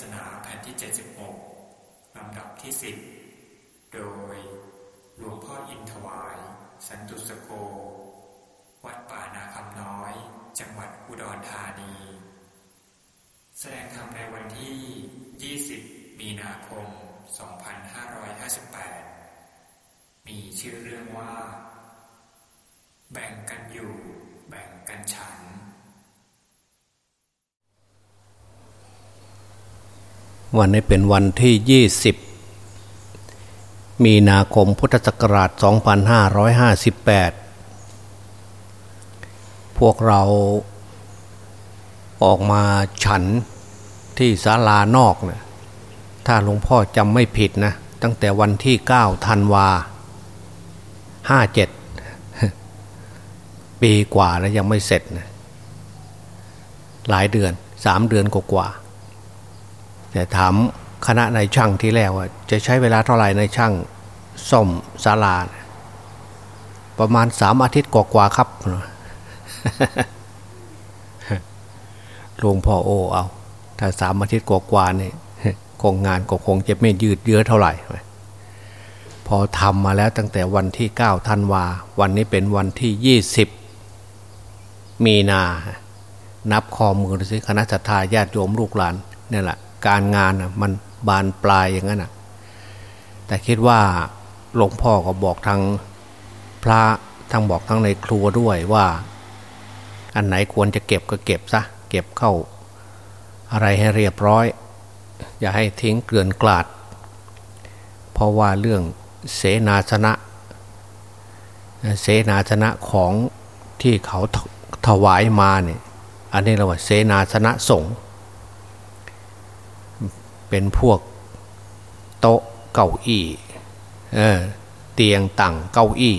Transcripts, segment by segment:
ศนาแผ่นที่ 76 ลำดับที่ 10 โดยหลวงพ่ออินทวาย สันตุสโก วัดป่านาคำน้อย จังหวัดอุดรธานี แสดงธรรมในวันที่ 20 มีนาคม 2558 มีชื่อเรื่องว่า แบ่งกันอยู่ แบ่งกันฉัน วันนี้เป็นวันที่ 20 มีนาคมพุทธศักราช 2558 พวกเราออกมาฉันที่ศาลานอกเนะถ้าหลวงพ่อจำไม่ผิดนะ ตั้งแต่วันที่ 9 ธันวา 57 ปีกว่าแล้วยังไม่เสร็จนะหลายเดือนสามเดือนกว่าๆ แต่ถามคณะในช่างที่แล้วว่า จะใช้เวลาเท่าไหร่ในช่างซ่อมศาลา ประมาณสามอาทิตย์กว่าๆครับหลวงพ่อโอเอา ถ้าสามอาทิตย์กว่าๆนี่คงงานก็คงจะไม่ยืดเยื้อเท่าไหร่ พอทำมาแล้วตั้งแต่วันที่เก้าธันวา วันนี้เป็นวันที่ยี่สิบมีนา นับข้อมือสิคณะทาญาติโยมลูกหลานนี่แหละ การงานมันบานปลายอย่างนั้นนะแต่คิดว่าหลวงพ่อก็บอกทางพระทั้งบอกทั้งในครัวด้วยว่า อันไหนควรจะเก็บก็เก็บซะเก็บเข้า อะไรให้เรียบร้อย อย่าให้ทิ้งเกลื่อนกลาด เพราะว่าเรื่องเสนาชนะ เสนาชนะของที่เขาถวายมาเนี่ยอันนี้เราว่าเสนาชนะสงฆ์ เป็นพวกโต๊ะเก้าอี้เออเตียงตั้งเก้าอี้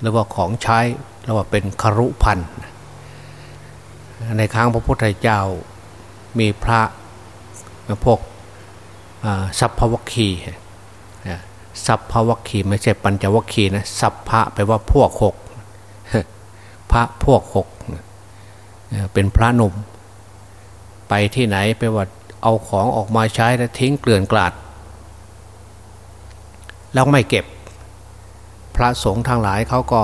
แล้วว่าของใช้แล้วว่าเป็นครุพันธ์ในครั้งพระพุทธเจ้ามีพระพวกสัพพวัคคีสัพพวัคคีไม่ใช่ปัญจวัคคีนะสัพพะแปลว่าพวกหกพระพวกหกเป็นพระหนุ่ม ไปที่ไหนไปว่า เอาของออกมาใช้แล้วทิ้งเกลื่อนกลาด แล้วไม่เก็บ พระสงฆ์ทางหลายเขาก็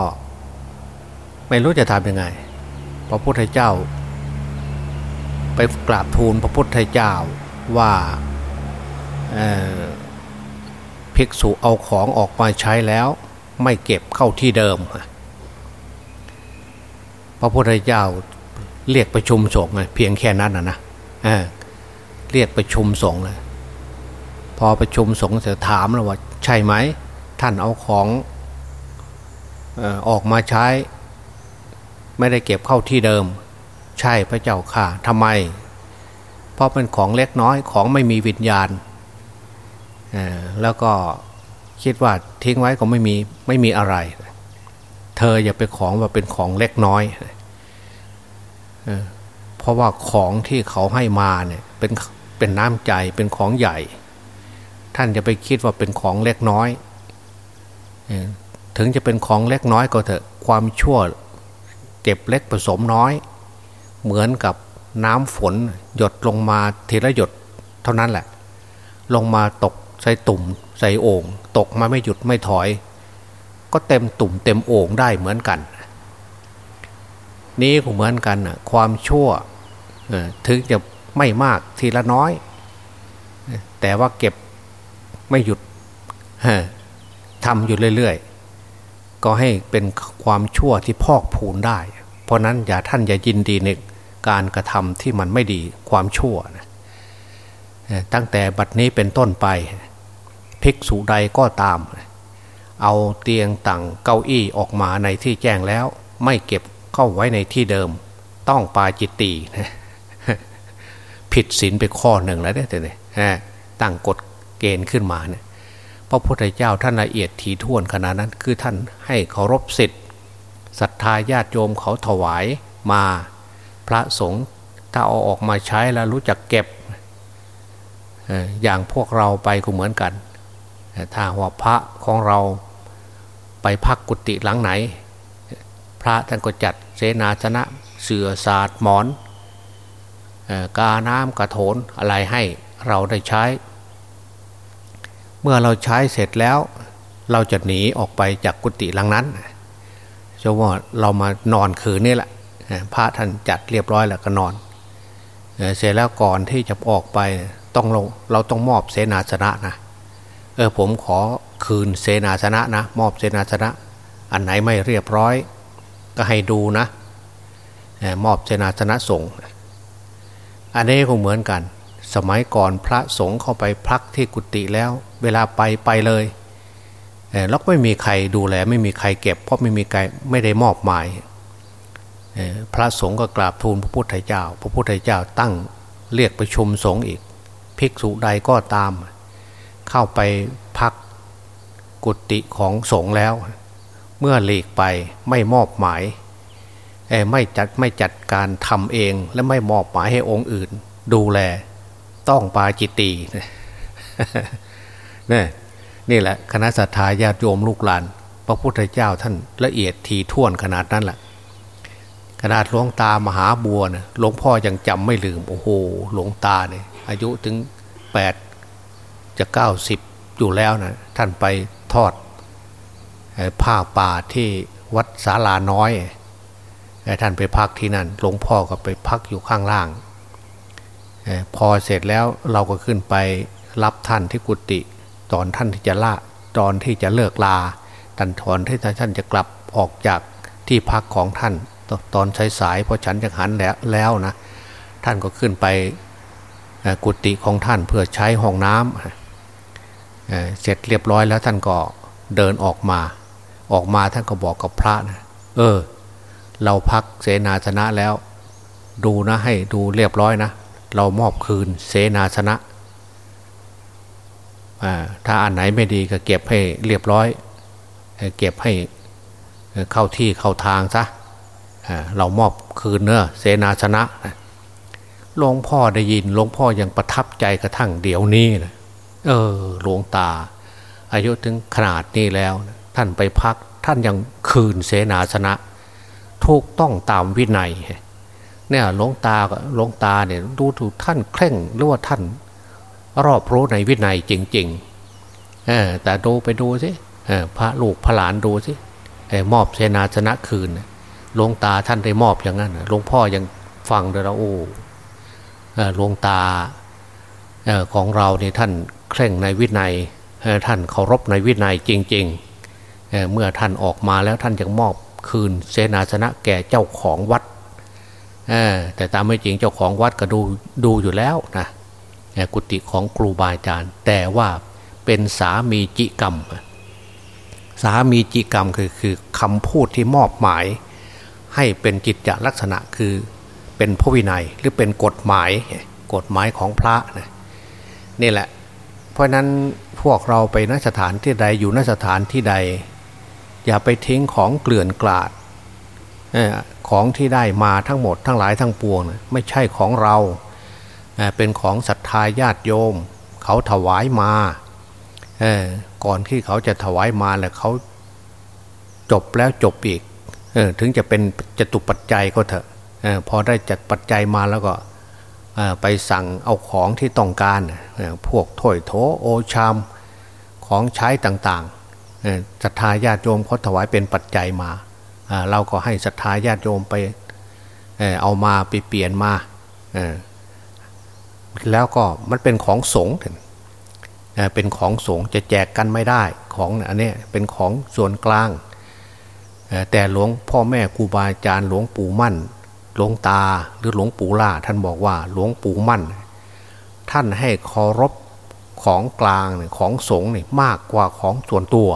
ไม่รู้จะทำยังไง พระพุทธเจ้า ไปกราบทูลพระพุทธเจ้าว่าภิกษุเอาของออกมาใช้แล้ว ไม่เก็บเข้าที่เดิม พระพุทธเจ้าเรียกประชุมสงฆ์เพียงแค่นั้นนะนะ เรียกประชุมสงฆ์เลยพอประชุมสงฆ์เสด็จถามแล้วว่า ใช่ไหม ท่านเอาของออกมาใช้ ไม่ได้เก็บเข้าที่เดิม ใช่พระเจ้าค่ะทำไม เพราะเป็นของเล็กน้อยของไม่มีวิญญาณแล้วก็คิดว่าทิ้งไว้ก็ไม่มีไม่มีอะไร เธออย่าไปของว่าเป็นของเล็กน้อยเพราะว่าของที่เขาให้มาเนี่ยเป็น เป็นน้ำใจเป็นของใหญ่ ท่านจะไปคิดว่าเป็นของเล็กน้อย ถึงจะเป็นของเล็กน้อยก็เถอะความชั่วเก็บเล็กผสมน้อย เหมือนกับน้ำฝนหยดลงมาทีละหยดเท่านั้นแหละ ลงมาตกใส่ตุ่มใส่โอ่งตกมาไม่หยุดไม่ถอย ก็เต็มตุ่มเต็มโอ่งได้เหมือนกัน นี้ก็เหมือนกันนะความชั่วถึงจะ ไม่มากทีละน้อย แต่ว่าเก็บไม่หยุดทำอยู่เรื่อยๆ ก็ให้เป็นความชั่วที่พอกพูนได้ เพราะนั้นอย่าท่านอย่ายินดีในการกระทำที่มันไม่ดีความชั่วนะตั้งแต่บัดนี้เป็นต้นไป ภิกษุใดก็ตาม เอาเตียงต่างเก้าอี้ออกมาในที่แจ้งแล้ว ไม่เก็บเข้าไว้ในที่เดิม ต้องปาจิตตีนะ ผิดศีลไปข้อหนึ่งแล้วเนี่ยแต่ตั้งกฎเกณฑ์ขึ้นมาเนี่ยพระพุทธเจ้าท่านละเอียดถี่ถ้วนขนาดนั้น คือท่านให้เคารพสิทธิ์ศรัทธาญาติโยมเขาถวายมาพระสงฆ์ถ้าเอาออกมาใช้แล้วรู้จักเก็บอย่างพวกเราไปก็เหมือนกันถ้าว่าพระของเราไปพักกุฏิหลังไหน พระท่านก็จัดเสนาสนะเสือศาสตร์หมอน กาน้ำกระโถนอะไรให้เราได้ใช้ เมื่อเราใช้เสร็จแล้ว เราจะหนีออกไปจากกุฏิหลังนั้นจะว่าเรามานอนคืนนี่แหละพระท่านจัดเรียบร้อยแล้วก็นอน เสร็จแล้วก่อนที่จะออกไปต้องเราเราต้องมอบเสนาสนะนะเออผมขอคืนเสนาสนะนะมอบเสนาสนะ อันไหนไม่เรียบร้อย ก็ให้ดูนะมอบเสนาสนะส่ง อันนี้ก็เหมือนกัน สมัยก่อนพระสงฆ์เข้าไปพักที่กุฏิแล้ว เวลาไปไปเลยแล้วไม่มีใครดูแล ไม่มีใครเก็บ เพราะไม่มีใครไม่ได้มอบหมายพระสงฆ์ก็กราบทูลพระพุทธเจ้า พระพุทธเจ้าตั้งเรียกประชุมสงฆ์อีก ภิกษุใดก็ตาม เข้าไปพักกุฏิของสงฆ์แล้ว เมื่อหลีกไปไม่มอบหมาย ไม่จัดไม่จัดการทำเองและไม่มอบหมายให้องค์อื่น ดูแลต้องปาจิตตีนี่นี่แหละคณะสัตยาญาติโยมลูกหลาน พระพุทธเจ้าท่านละเอียดทีท่วนขนาดนั้นแหละขนาดหลวงตามหาบัวเนี่ยหลวงพ่อยังจำไม่ลืมโอ้โหหลวงตาเนี่ยอายุถึงแปดจะเก้าสิบอยู่แล้วนะท่านไปทอดผ้าป่าที่วัดศาลาน้อย ท่านไปพักที่นั่นหลวงพ่อก็ไปพักอยู่ข้างล่าง พอเสร็จแล้วเราก็ขึ้นไปรับท่านที่กุฏิตอนท่านที่จะละตอนที่จะเลิกลาท่านถอนที่ท่านจะกลับออกจากที่พักของท่าน ตอนสายๆพอฉันจะหันแล้วแล้วนะท่านก็ขึ้นไปกุฏิของท่านเพื่อใช้ห้องน้ำเสร็จเรียบร้อยแล้วท่านก็เดินออกมา ออกมาท่านก็บอกกับพระนะเออ เราพักเสนาสนะแล้ว ดูนะให้ดูเรียบร้อยนะ เรามอบคืนเสนาสนะถ้าอันไหนไม่ดีก็เก็บให้เรียบร้อย เก็บให้เข้าที่เข้าทางซะเรามอบคืนเนื้อเสนาสนะหลวงพ่อได้ยินหลวงพ่อยังประทับใจกระทั่งเดี๋ยวนี้นะเออหลวงตา อายุถึงขนาดนี้แล้ว ท่านไปพักท่านยังคืนเสนาสนะ ถูกต้องตามวินัยเนี่ยหลวงตาหลวงตาเนี่ยดูถูกท่านเคร่งหรือว่าท่าน รอบรู้ในวินัยจริงๆเออแต่ดูไปดูสิพระลูกพระหลานดูสิมอบเสนาชนะคืนหลวงตาท่านได้มอบอย่างนั้นหลวงพ่อยังฟังเลยเราโอ้หลวงตาของเราเนี่ยท่านเคร่งในวินัยท่านเคารพในวินัยจริง ๆ เมื่อท่านออกมาแล้วท่านยังมอบ คืนเสนาสนะแก่เจ้าของวัดแต่ตามไม่จริงเจ้าของวัดก็ดูดูอยู่แล้วนะกุฏิของครูบาอาจารย์ แต่ว่าเป็นสามีจิกรรม สามีจิกรรมคือคือคำพูดที่มอบหมาย ให้เป็นกิจจลักษณะคือเป็นพระวินัยหรือเป็นกฎหมายกฎหมายของพระนะนี่แหละ เพราะนั้นพวกเราไปนสถานที่ใดอยู่นสถานที่ใด อย่าไปทิ้งของเกลื่อนกลาดของที่ได้มาทั้งหมดทั้งหลายทั้งปวงไม่ใช่ของเราเป็นของศรัทธาญาติโยม เขาถวายมาก่อนที่เขาจะถวายมาแล้วเขาจบแล้วจบอีกถึงจะเป็นจตุปัจจัยก็เถอะพอได้จัดปัจจัยมาแล้วก็ไปสั่งเอาของที่ต้องการพวกถ้วยโถโอชามของใช้ต่าง ศรัทธาญาติโยมเขาถวายเป็นปัจจัยมา เราก็ให้ศรัทธาญาติโยมไปเอามาไปเปลี่ยนมาแล้วก็มันเป็นของสงฆ์เป็นของสงฆ์จะแจกกันไม่ได้ของอันนี้เป็นของส่วนกลาง แต่หลวงพ่อแม่ครูบาอาจารย์หลวงปู่มั่น หลวงตาหรือหลวงปู่ล่าท่านบอกว่าหลวงปู่มั่น ท่านให้เคารพของกลางของสงฆ์มากกว่าของส่วนตัว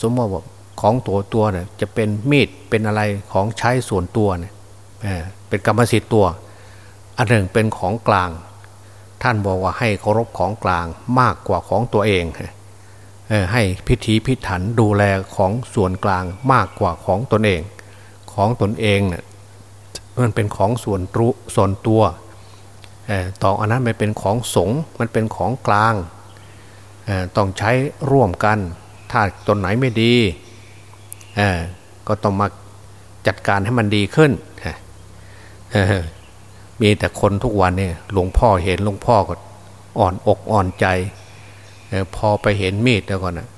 สมมติว่าของตัวตัวเนี่ยจะเป็นมีดเป็นอะไรของใช้ส่วนตัวเนี่ยเป็นกรรมสิทธิ์ตัว อันหนึ่งเป็นของกลาง ท่านบอกว่าให้เคารพของกลางมากกว่าของตัวเองให้พิธีพิถันดูแลของส่วนกลางมากกว่าของตนเอง ของตนเองเนี่ยมันเป็นของส่วนรุส่วนตัวต่ออันนั้นไม่เป็นของสงมันเป็นของกลางต้องใช้ร่วมกัน ถ้าตนไหนไม่ดีก็ต้องมาจัดการให้มันดีขึ้นมีแต่คนทุกวันเนี่ยหลวงพ่อเห็นหลวงพ่อก็อ่อนอกอ่อนใจพอไปเห็นมีดแล้วก่อนนะ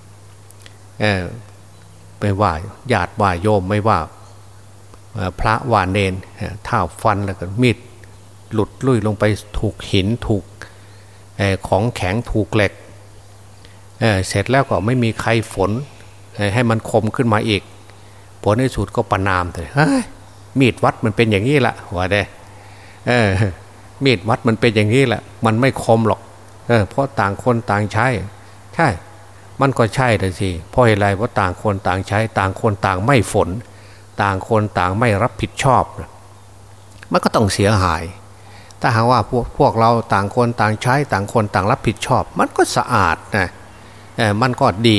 ไม่ว่าญาติว่าโยมไม่ว่าพระว่าเนนท้าฟันแล้วก็มีดหลุดลุ่ยลงไปถูกหินถูกของแข็งถูกเหล็ก เเสร็จแล้วก็ไม่มีใครฝนให้มันคมขึ้นมาอีก ผลในสุดก็ประนามเลยมีดวัดมันเป็นอย่างนี้ละหัวเด้มีดวัดมันเป็นอย่างนี้แหละ มันไม่คมหรอกเออเพราะต่างคนต่างใช้ ใช่ มันก็ใช่เลยสิ เพราะอะไรเพราะต่างคนต่างใช้ ต่างคนต่างไม่ฝน ต่างคนต่างไม่รับผิดชอบ มันก็ต้องเสียหาย ถ้าหากว่าพวกพวกเราต่างคนต่างใช้ ต่างคนต่างรับผิดชอบ มันก็สะอาดนะเมันก็ดี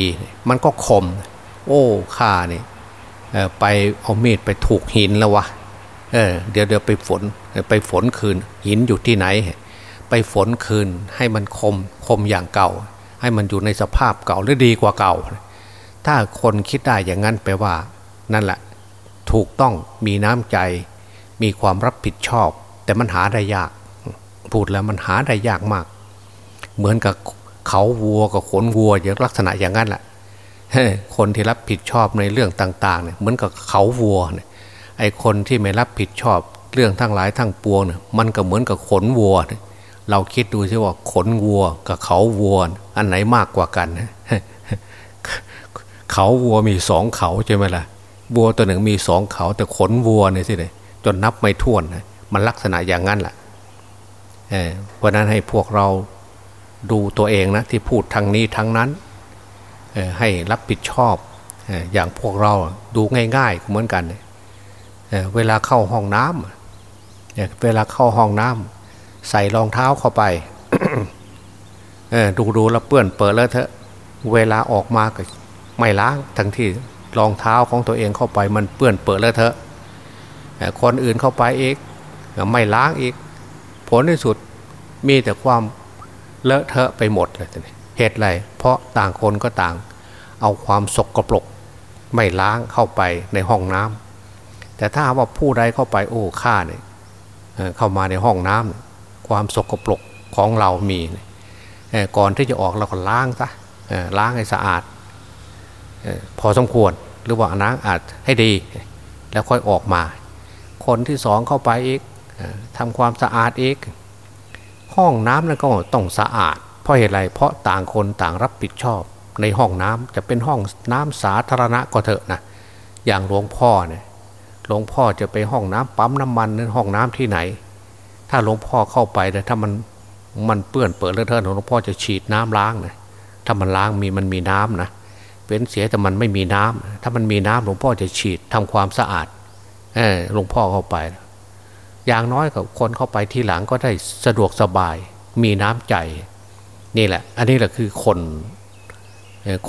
มันก็คม โอ้ข้านี่ไปเอามีดไปถูกหินแล้ววะเเดี๋ยวเดี๋ยวไปฝนไปฝนคืน หินอยู่ที่ไหน ไปฝนคืนให้มันคมคมอย่างเก่า ให้มันอยู่ในสภาพเก่าหรือดีกว่าเก่า ถ้าคนคิดได้อย่างนั้นแปลว่า นั่นแหละถูกต้องมีน้ำใจ มีความรับผิดชอบ แต่มันหาได้ยาก พูดแล้วมันหาได้ยากมาก เหมือนกับ เขาวัวกับขนวัวอย่างลักษณะอย่างนั้นแหละคนที่รับผิดชอบในเรื่องต่างๆเนี่ยเหมือนกับเขาวัวเนี่ยไอ้คนที่ไม่รับผิดชอบเรื่องทั้งหลายทั้งปวงเนี่ยมันก็เหมือนกับขนวัว เราคิดดูสิว่าขนวัวกับเขาวัว อันไหนมากกว่ากันเขาวัวมีสองเขาใช่ไหมล่ะวัวตัวหนึ่งมีสองเขา แต่ขนวัวเนี่ยสิเลยจนนับไม่ถ้วนมันลักษณะอย่างนั้นแหละเพราะนั้นให้พวกเรา ดูตัวเองนะที่พูดทางนี้ทั้งนั้นให้รับผิดชอบอย่างพวกเราดูง่ายๆเหมือนกันเวลาเข้าห้องน้ำเวลาเข้าห้องน้ำใส่รองเท้าเข้าไปดูดูแล้วเปื้อนเปิดแล้วเถอะเวลาออกมาก็ไม่ล้างทั้งที่รองเท้าของตัวเองเข้าไปมันเปื้อนเปิดแล้วเถอะคนอื่นเข้าไปอีกไม่ล้างอีก ผลที่สุดมีแต่ความ เลอะเทอะไปหมดเลยเหตุไรเพราะต่างคนก็ต่าง เอาความสกรปรกไม่ล้างเข้าไปในห้องน้ำแต่ถ้าว่าผู้ใดเข้าไปโอ้ข้าเนี่ยเข้ามาในห้องน้ำความสกรปรกของเรามีก่อนที่จะออกเราก็ล้างซะล้างให้สะอาดพอสมควรหรือว่าล้างอาจให้ดี แล้วค่อยออกมา คนที่สองเข้าไปอีกทำความสะอาดอีก ห้องน้ำนั้นก็ต้องสะอาด เพราะเหตุไรเพราะต่างคนต่างรับผิดชอบ ในห้องน้ำจะเป็นห้องน้ำสาธารณะก็เถอะนะอย่างหลวงพ่อเนี่ยหลวงพ่อจะไปห้องน้ำปั๊มน้ำมันหรือห้องน้ำที่ไหน ถ้าหลวงพ่อเข้าไปแต่ถ้ามันมันเปื้อนเปิดเลอะเทอะหลวงพ่อจะฉีดน้ำล้างนะถ้ามันล้างมีมันมีน้ำนะเป็นเสียแต่มันไม่มีน้ำถ้ามันมีน้ำหลวงพ่อจะฉีดทำความสะอาดเออหลวงพ่อเข้าไป อย่างน้อยกับคนเข้าไปทีหลังก็ได้สะดวกสบาย มีน้ำใจ นี่แหละ อันนี้แหละคือคน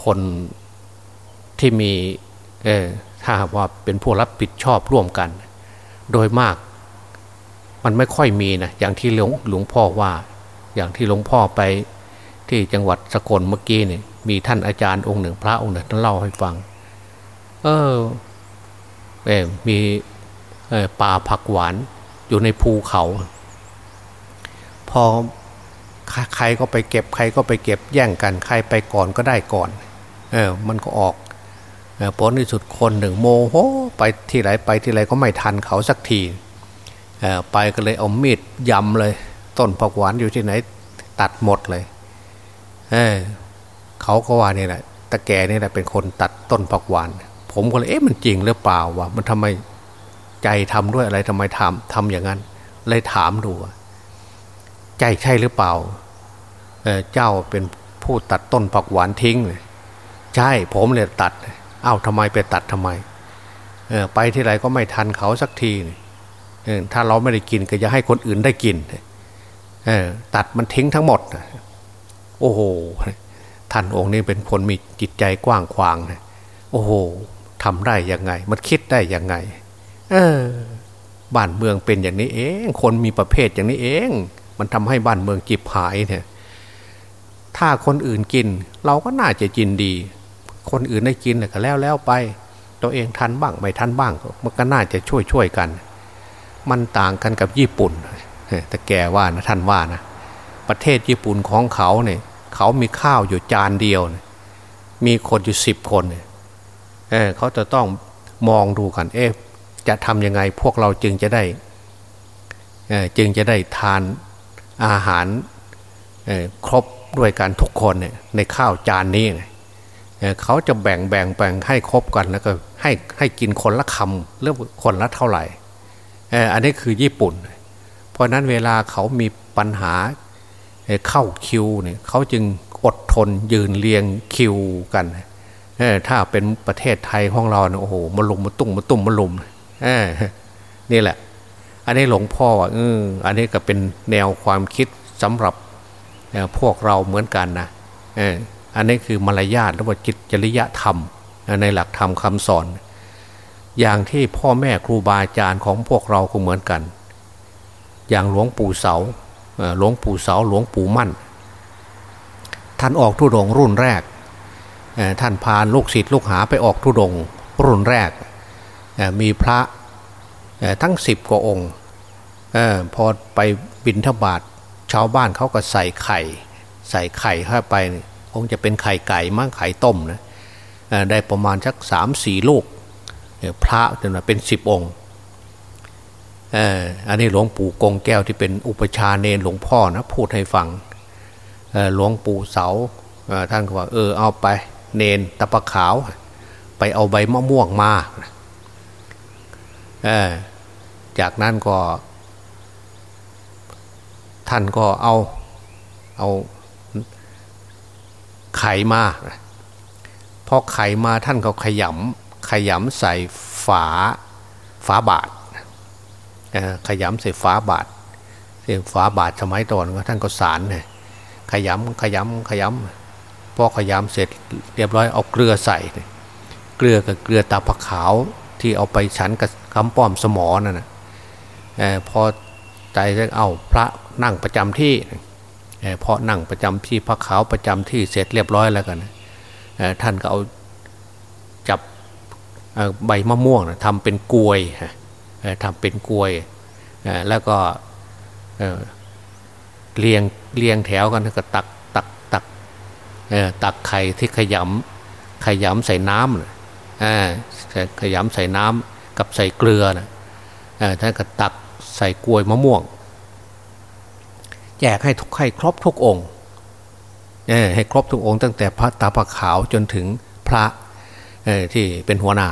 คนที่มีถ้าว่าเป็นผู้รับผิดชอบร่วมกัน โดยมาก มันไม่ค่อยมีนะอย่างที่หลวงหลวงพ่อว่า อย่างที่หลวงพ่อไปที่จังหวัดสกลเมื่อกี้เนี่ยมีท่านอาจารย์องค์หนึ่งพระองค์หนึ่งท่านเล่าให้ฟัง เออเอมีป่าผักหวาน อยู่ในภูเขา พอใครก็ไปเก็บใครก็ไปเก็บแย่งกันใครไปก่อนก็ได้ก่อน เออมันก็ออกผลที่สุดคนหนึ่งโมโหไปที่ไหนไปที่ไหนก็ไม่ทันเขาสักทีไปก็เลยเอามีดยำเลย ต้นผักหวานอยู่ที่ไหนตัดหมดเลยเออเขาก็ว่านี่แหละตะแกนี่แหละเป็นคนตัดต้นผักหวาน ผมก็เลยเอ๊ะมันจริงหรือเปล่าวะมันทำไม ใจทำด้วยอะไรทำไมทำทำอย่างนั้น เลยถามดูใจใช่หรือเปล่าเจ้าเป็นผู้ตัดต้นผักหวานทิ้งใช่ผมเลยตัดอ้าวทำไมไปตัดทำไมไปที่ไรก็ไม่ทันเขาสักทีถ้าเราไม่ได้กินก็จะให้คนอื่นได้กินตัดมันทิ้งทั้งหมดโอ้โหท่านองค์นี้เป็นคนมีจิตใจกว้างขวางนะโอ้โหทำได้ยังไง มันคิดได้ยังไง เออ บ้านเมืองเป็นอย่างนี้เอง คนมีประเภทอย่างนี้เอง มันทำให้บ้านเมืองจิบหายเนี่ย ถ้าคนอื่นกิน เราก็น่าจะกินดี คนอื่นได้กินก็แล้วแล้วไป ตัวเองทันบ้างไม่ทันบ้างมันก็น่าจะช่วยช่วยกัน มันต่างกันกับญี่ปุ่นแต่แกว่านะท่านว่านะประเทศญี่ปุ่นของเขาเนี่ย เขามีข้าวอยู่จานเดียวมีคนอยู่สิบคนเนี่ยเขาจะต้องมองดูกัน เอ๊ะ จะทำยังไงพวกเราจึงจะได้จึงจะได้ทานอาหารครบด้วยกันทุกคนเนี่ยในข้าวจานนี้เนี่ยเขาจะแบ่งแบ่งแบ่งให้ครบกันแล้วก็ให้ให้กินคนละคำเรื่องคนละเท่าไหร่อันนี้คือญี่ปุ่น เพราะนั้นเวลาเขามีปัญหาเข้าคิวเนี่ยเขาจึงอดทนยืนเรียงคิวกันถ้าเป็นประเทศไทยของเราเนี่ยโอ้โหมาลุมมาตุ้งมาตุ้มมาลุม นี่แหละ อันนี้หลวงพ่อเอออันนี้ก็เป็นแนวความคิดสำหรับพวกเราเหมือนกันนะอันนี้คือมารยาทและว่าจิตจริยธรรม ในหลักธรรมคำสอน อย่างที่พ่อแม่ครูบาอาจารย์ของพวกเราก็เหมือนกัน อย่างหลวงปู่เสาหลวงปู่เสาหลวงปู่มั่น ท่านออกทุดงรุ่นแรกท่านพาลูกศิษย์ลูกหาไปออกทุดงรุ่นแรก มีพระทั้งสิบกว่าองค์พอไปบินทบาทชาวบ้านเขาก็ใส่ไข่ ใส่ไข่เข้าไปคงจะเป็นไข่ไก่มั่งไข่ต้มนะได้ประมาณสักสามสี่ลูก พระจนเป็นสิบองค์อันนี้หลวงปู่กงแก้วที่เป็นอุปชาเนนหลวงพ่อนะพูดให้ฟังหลวงปู่เสาท่านก็ว่าเออเอาไป เนนตะปะขาว ไปเอาใบมะม่วงมา จากนั้นก็ ท่านก็เอาเอาไข่มาพอไข่มาท่านก็ขยำขยำใส่ฝาฝาบาทขยำใส่ฝาบาทเสียฝาบาทสมัยตอนท่านก็สารเนี่ยขยำขยำขยำพอขยำเสร็จเรียบร้อยเอาเกลือใส่ เกลือกับเกลือตาผักขาว ที่เอาไปฉันกับคำป้อมสมอนั่นนะพอใจจะเอาพระนั่งประจำที่พอนั่งประจำที่พระขาวประจำที่เสร็จเรียบร้อยแล้วกันท่านก็เอาจับใบมะม่วงทำเป็นกลวยทำเป็นกลวยแล้วก็เรียงเรียงแถวกันก็ตักตักตักตักไข่ที่ขยำขยำใส่น้ำ ขยำใส่น้ำกับใส่เกลือนะท่านก็ตักใส่กลวยมะม่วง แจกให้ทุกให้ครบทุกองค์ให้ครบทุกองค์ ตั้งแต่พระตาพระขาวจนถึงพระที่เป็นหัวหน้า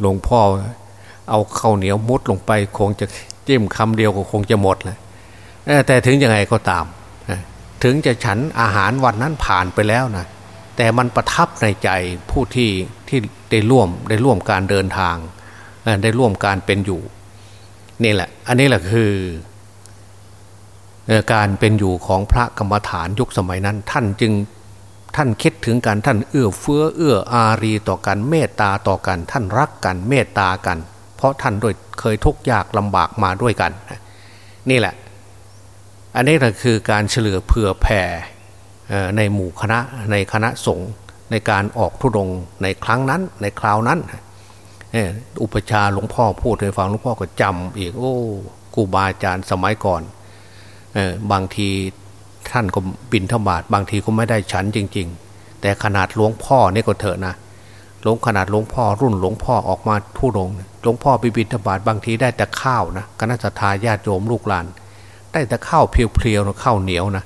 หลวงพ่อเอาข้าวเหนียวมุดลงไปคงจะจิ้มคำเดียวก็คงจะหมดเลยแต่ถึงยังไงก็ตาม ถึงจะฉันอาหารวันนั้นผ่านไปแล้วนะแต่มันประทับในใจผู้ที่ ที่ได้ร่วมได้ร่วมการเดินทาง ได้ร่วมการเป็นอยู่นี่แหละ อันนี้แหละคือการเป็นอยู่ของพระกรรมฐานยุคสมัยนั้น ท่านจึงท่านคิดถึงกันท่านเอื้อเฟื้อเอื้ออารีต่อกันเมตตาต่อกัน ท่านรักกันเมตตากัน เพราะท่านด้วยเคยทุกข์ยากลำบากมาด้วยกัน นี่แหละ อันนี้ก็คือการเฉลือเผื่อแผ่ในหมู่คณะในคณะสงฆ์ ในการออกทุดงในครั้งนั้น ในคราวนั้นอุปชาหลวงพ่อพูดให้ฟังหลวงพ่อก็จำอีก โอ้ครูบาอาจารย์สมัยก่อนบางทีท่านก็บินธบาตบางทีก็ไม่ได้ฉันจริง ๆ แต่ขนาดหลวงพ่อนี่ก็เถอะนะหลวงขนาดหลวงพ่อรุ่นหลวงพ่อออกมาทุดงหลวงพ่อไปบินธบาตบางทีได้แต่ข้าวนะคณะทาญาติโยมลูกหลาน ได้แต่ข้าวเพียวๆนะข้าวเหนียวนะ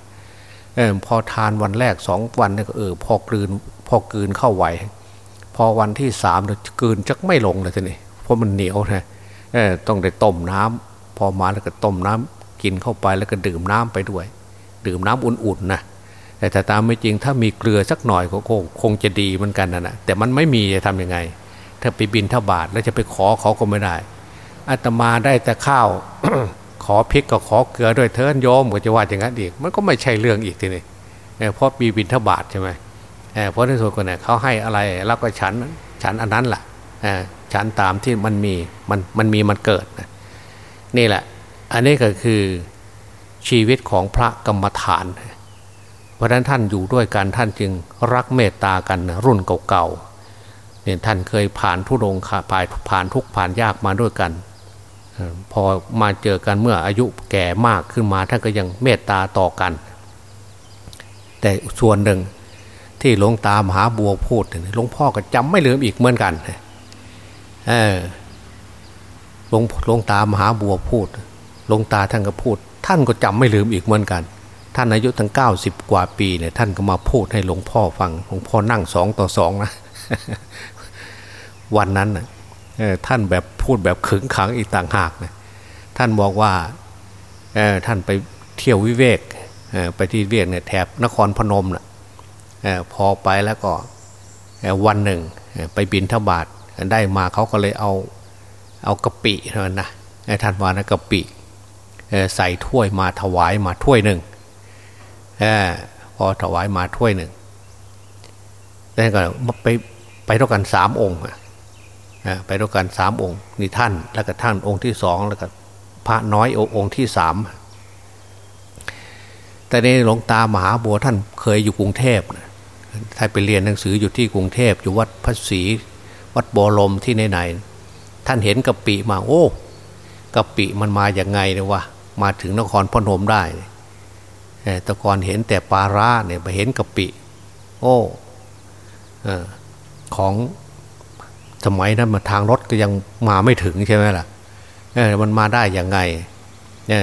ออพอทานวันแรกสองวันนี่ก็เออพอกลืน พอกลืนเข้าไหว พอวันที่สามเนี่ยกลืนจักไม่ลงเลยทีนี้เพราะมันเหนียวนะต้องได้ต้มน้ำพอมาแล้วก็ต้มน้ำกินเข้าไปแล้วก็ดื่มน้ำไปด้วย ดื่มน้ำอุ่นๆนะแต่ถ้าตามไม่จริงถ้ามีเกลือสักหน่อยก็คงจะดีเหมือนกันนะนะแต่มันไม่มีจะทำยังไง ถ้าไปบินท่าบาทแล้วจะไปขอเขาก็ไม่ได้อาตมาได้แต่ข้าวขอพริกก็ขอเกลือด้วยเทินโยมก็จะว่าอย่างนั้นอีก มันก็ไม่ใช่เรื่องอีกทีนี้เพราะมีบินทบาทใช่ไหม เพราะในส่วนคนเนี่ยเขาให้อะไรแล้วก็ฉันฉันอันนั้นแหละฉันตามที่มันมีมันมันมีมันเกิดนี่แหละ อันนี้ก็คือชีวิตของพระกรรมฐาน เพราะฉะนั้นท่านอยู่ด้วยกันท่านจึงรักเมตตากันรุ่นเก่าๆเนี่ยท่านเคยผ่านทุรงผ่านผ่านทุกผ่านยากมาด้วยกัน พอมาเจอกันเมื่ออายุแก่มากขึ้นมาท่านก็ยังเมตตาต่อกัน แต่ส่วนหนึ่ง ที่หลวงตามหาบัวพูดหลวงพ่อก็จำไม่ลืมอีกเหมือนกันเออหลวงหลวงตามหาบัวพูดหลวงตาท่านก็พูด ท่านก็จำไม่ลืมอีกเหมือนกัน ท่านอายุตั้งเก้าสิบกว่าปีเนี่ยท่านก็มาพูดให้หลวงพ่อฟังหลวงพ่อนั่งสองต่อสองนะวันนั้นท่านแบบพูดแบบขึงขังอีกต่างหากนะท่านบอกว่าท่านไปเที่ยววิเวกไปที่เวียกเนี่ยแถบนครพนมน่ะ พอไปแล้วก็วันหนึ่งไปบินทบาทได้มาเขาก็เลยเอาเอากะปิเท่านั้นนะท่านว่านะกะปิใส่ถ้วยมาถวายมาถ้วยหนึ่งอพอถวายมาถ้วยหนึ่งแล้วก็ไปไปด้วยกันสามองค์ไปด้วยกันสามองค์นี่ท่านแล้วก็ท่านองค์ที่สองแล้วก็พระน้อยองค์ที่สามแต่ในหลวงตามหาบัวท่านเคยอยู่กรุงเทพนะ ท่านไปเรียนหนังสืออยู่ที่กรุงเทพอยู่วัดพระศรีวัดบอลมที่ไหนๆท่านเห็นกะปิมาโอ้กะปิมันมาอย่างไงเนี่ยวะมาถึงนครพนมได้แต่ก่อนเห็นแต่ปลาร้าเนี่ยไปเห็นกะปิ โอ้ของสมัยนั้นมาทางรถก็ยังมาไม่ถึงใช่ไหมล่ะเออมันมาได้ยังไงเนี่ย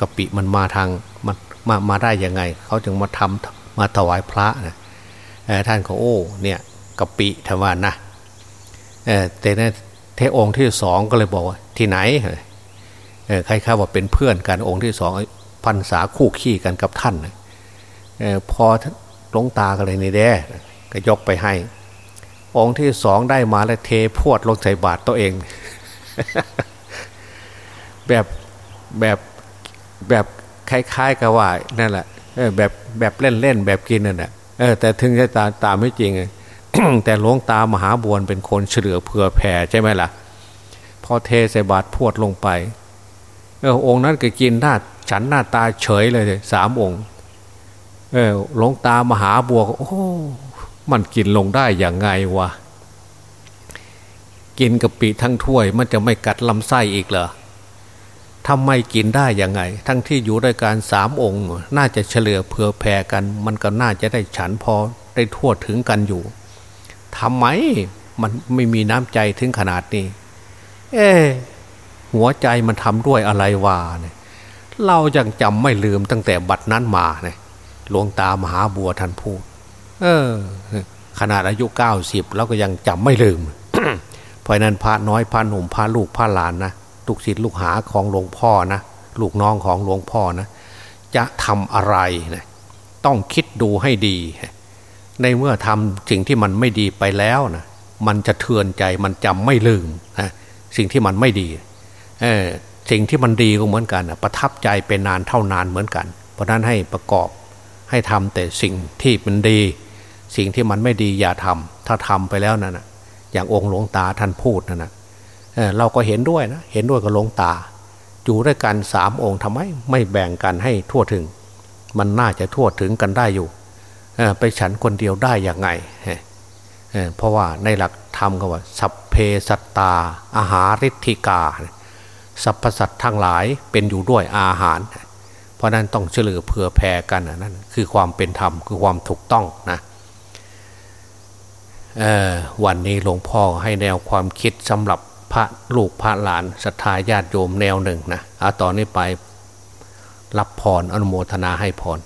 กะปิมันมาทางมันมามาได้ยังไง เขาจึงมาทำมาถวายพระนะ ท่านก็โอ้เนี่ยกะปิทวานนะแต่ในเทองค์ที่สองก็เลยบอกว่าที่ไหนใครข้าว่าเป็นเพื่อนกันองค์ที่สองพันษาคู่ขี้กันกับท่านพอหลงตากันเลยนี่แด้ก็ยกไปให้ องค์ที่สองได้มาแล้วเทพวดลงใส่บาตรตัวเอง แบบแบบแบบคล้ายๆกับว่านั่นแหละแบบแบบเล่นๆแบบกินนั่นแหละ เออแต่ถึงจะตาตามไม่จริง แต่หลวงตามหาบวนเป็นคนเฉลือเผื่อแผ่ใช่ไหมล่ะ พอเทใส่บาตรพวดลงไปเออองค์นั้นก็กินหน้าฉันหน้าตาเฉยเลยสามองค์เออหลวงตามหาบัวโอ้มันกินลงได้อย่างไงวะกินกะปิทั้งถ้วยมันจะไม่กัดลำไส้อีกเหรอ ทำไมกินได้ยังไง ทั้งที่อยู่ด้วยการสามองค์ น่าจะเฉลือเผื่อแผ่กัน มันก็น่าจะได้ฉันพอได้ทั่วถึงกันอยู่ทำไมมันไม่มีน้ำใจถึงขนาดนี้ เอ๊หัวใจมันทำด้วยอะไรวะเนี่ยเรายังจำไม่ลืมตั้งแต่บัดนั้นมาเนี่ยหลวงตามหาบัวท่านพูด เออ ขนาดอายุเก้าสิบแล้วก็ยังจำไม่ลืมเพราะนั้นพระน้อยพระหนุ่มพระลูกพระหลานนะ ลูกศิษย์ลูกหาของหลวงพ่อนะลูกน้องของหลวงพ่อนะจะทำอะไรนะต้องคิดดูให้ดี ในเมื่อทำสิ่งที่มันไม่ดีไปแล้วนะมันจะเทือนใจมันจำไม่ลืมนะสิ่งที่มันไม่ดีเออสิ่งที่มันดีก็เหมือนกันนะประทับใจเป็นนานเท่านานเหมือนกัน เพราะนั้นให้ประกอบให้ทำแต่สิ่งที่มันดี สิ่งที่มันไม่ดีอย่าทำถ้าทำไปแล้วนั่นนะอย่างองค์หลวงตาท่านพูดนั่นนะ เราก็เห็นด้วยนะ เห็นด้วยกับหลวงตา อยู่ด้วยกันสามองค์ทำไมไม่แบ่งกันให้ทั่วถึง มันน่าจะทั่วถึงกันได้อยู่ไปฉันคนเดียวได้อย่างไงเพราะว่าในหลักธรรมก็ว่า สัพเพสัตตา อาหาริธิกาสรรพสัตทั้งหลายเป็นอยู่ด้วยอาหาร เพราะนั้นต้องเฉลือเผื่อแผ่กันนั่นคือความเป็นธรรมคือความถูกต้องนะวันนี้หลวงพ่อให้แนวความคิดสำหรับ พระลูกพระหลานศรัทธาญาติโยมแนวหนึ่งนะเอาตอนนี้ไปรับพรออนุโมทนาให้พร